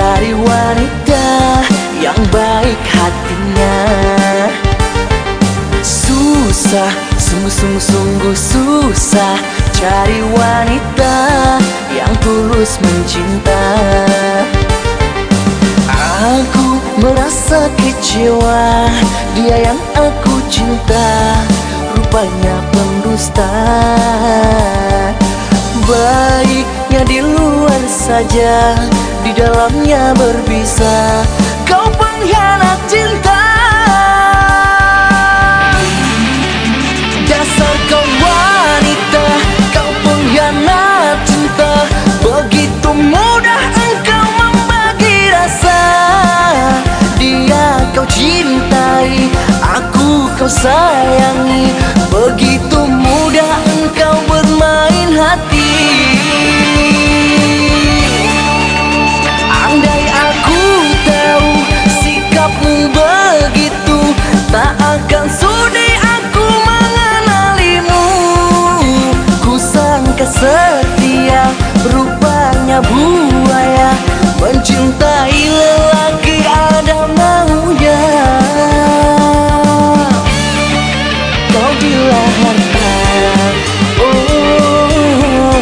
dari wanita yang baik hatinya. Susah, sungguh-sungguh susah Cari wanita yang tulus mencinta. Aku merasa kecewa Dia yang aku cinta. Rupanya pendusta. Baiknya di luar saja di dalamnya berbisa. Kau pengkhianat cinta. Dasar kau wanita Kau pengkhianat cinta. Begitu mudah engkau membagi rasa. Dia kau cintai Aku kau sayangi buaya Mencintai lelaki ada maunya Kau bila harta Oh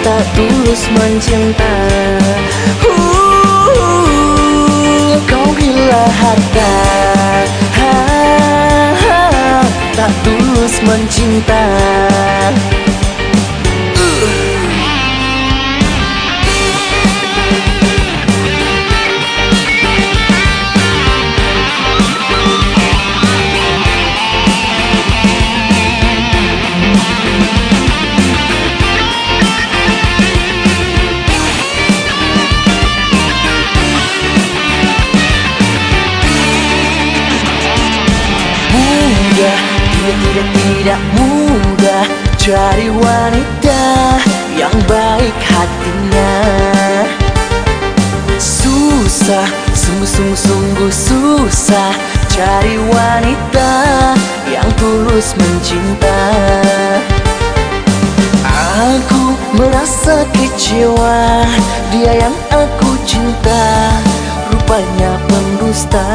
tak tulus mencinta. Uh, Kau gila harta ha, ha, Tak tulus mencinta Tidak tidak mudah Cari wanita yang baik hatinya. Susah, sungguh-sungguh-sungguh susah Cari wanita yang tulus mencinta. Aku merasa kecewa Dia yang aku cinta. Rupanya pendusta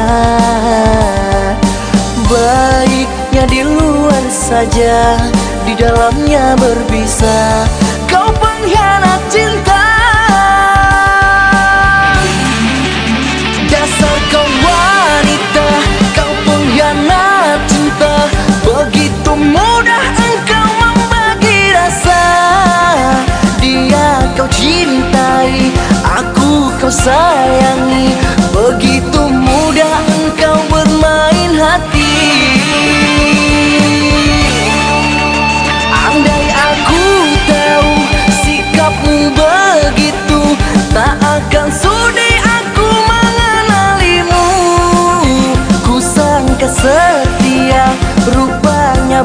Baiknya di luar saja Di dalamnya berbisa Kau pengkhianat cinta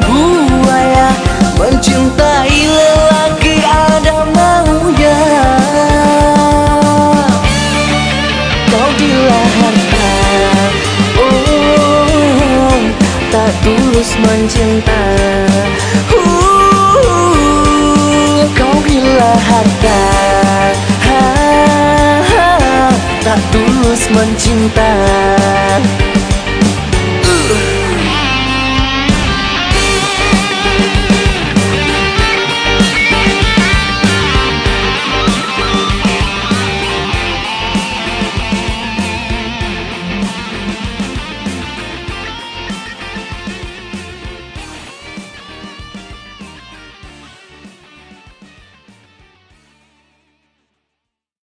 bukannya buaya Mencintai lelaki ada maunya Kau bila harta oh, Tak tulus mencinta. Uh, Kau bila harta ha, ha, Tak tulus mencinta.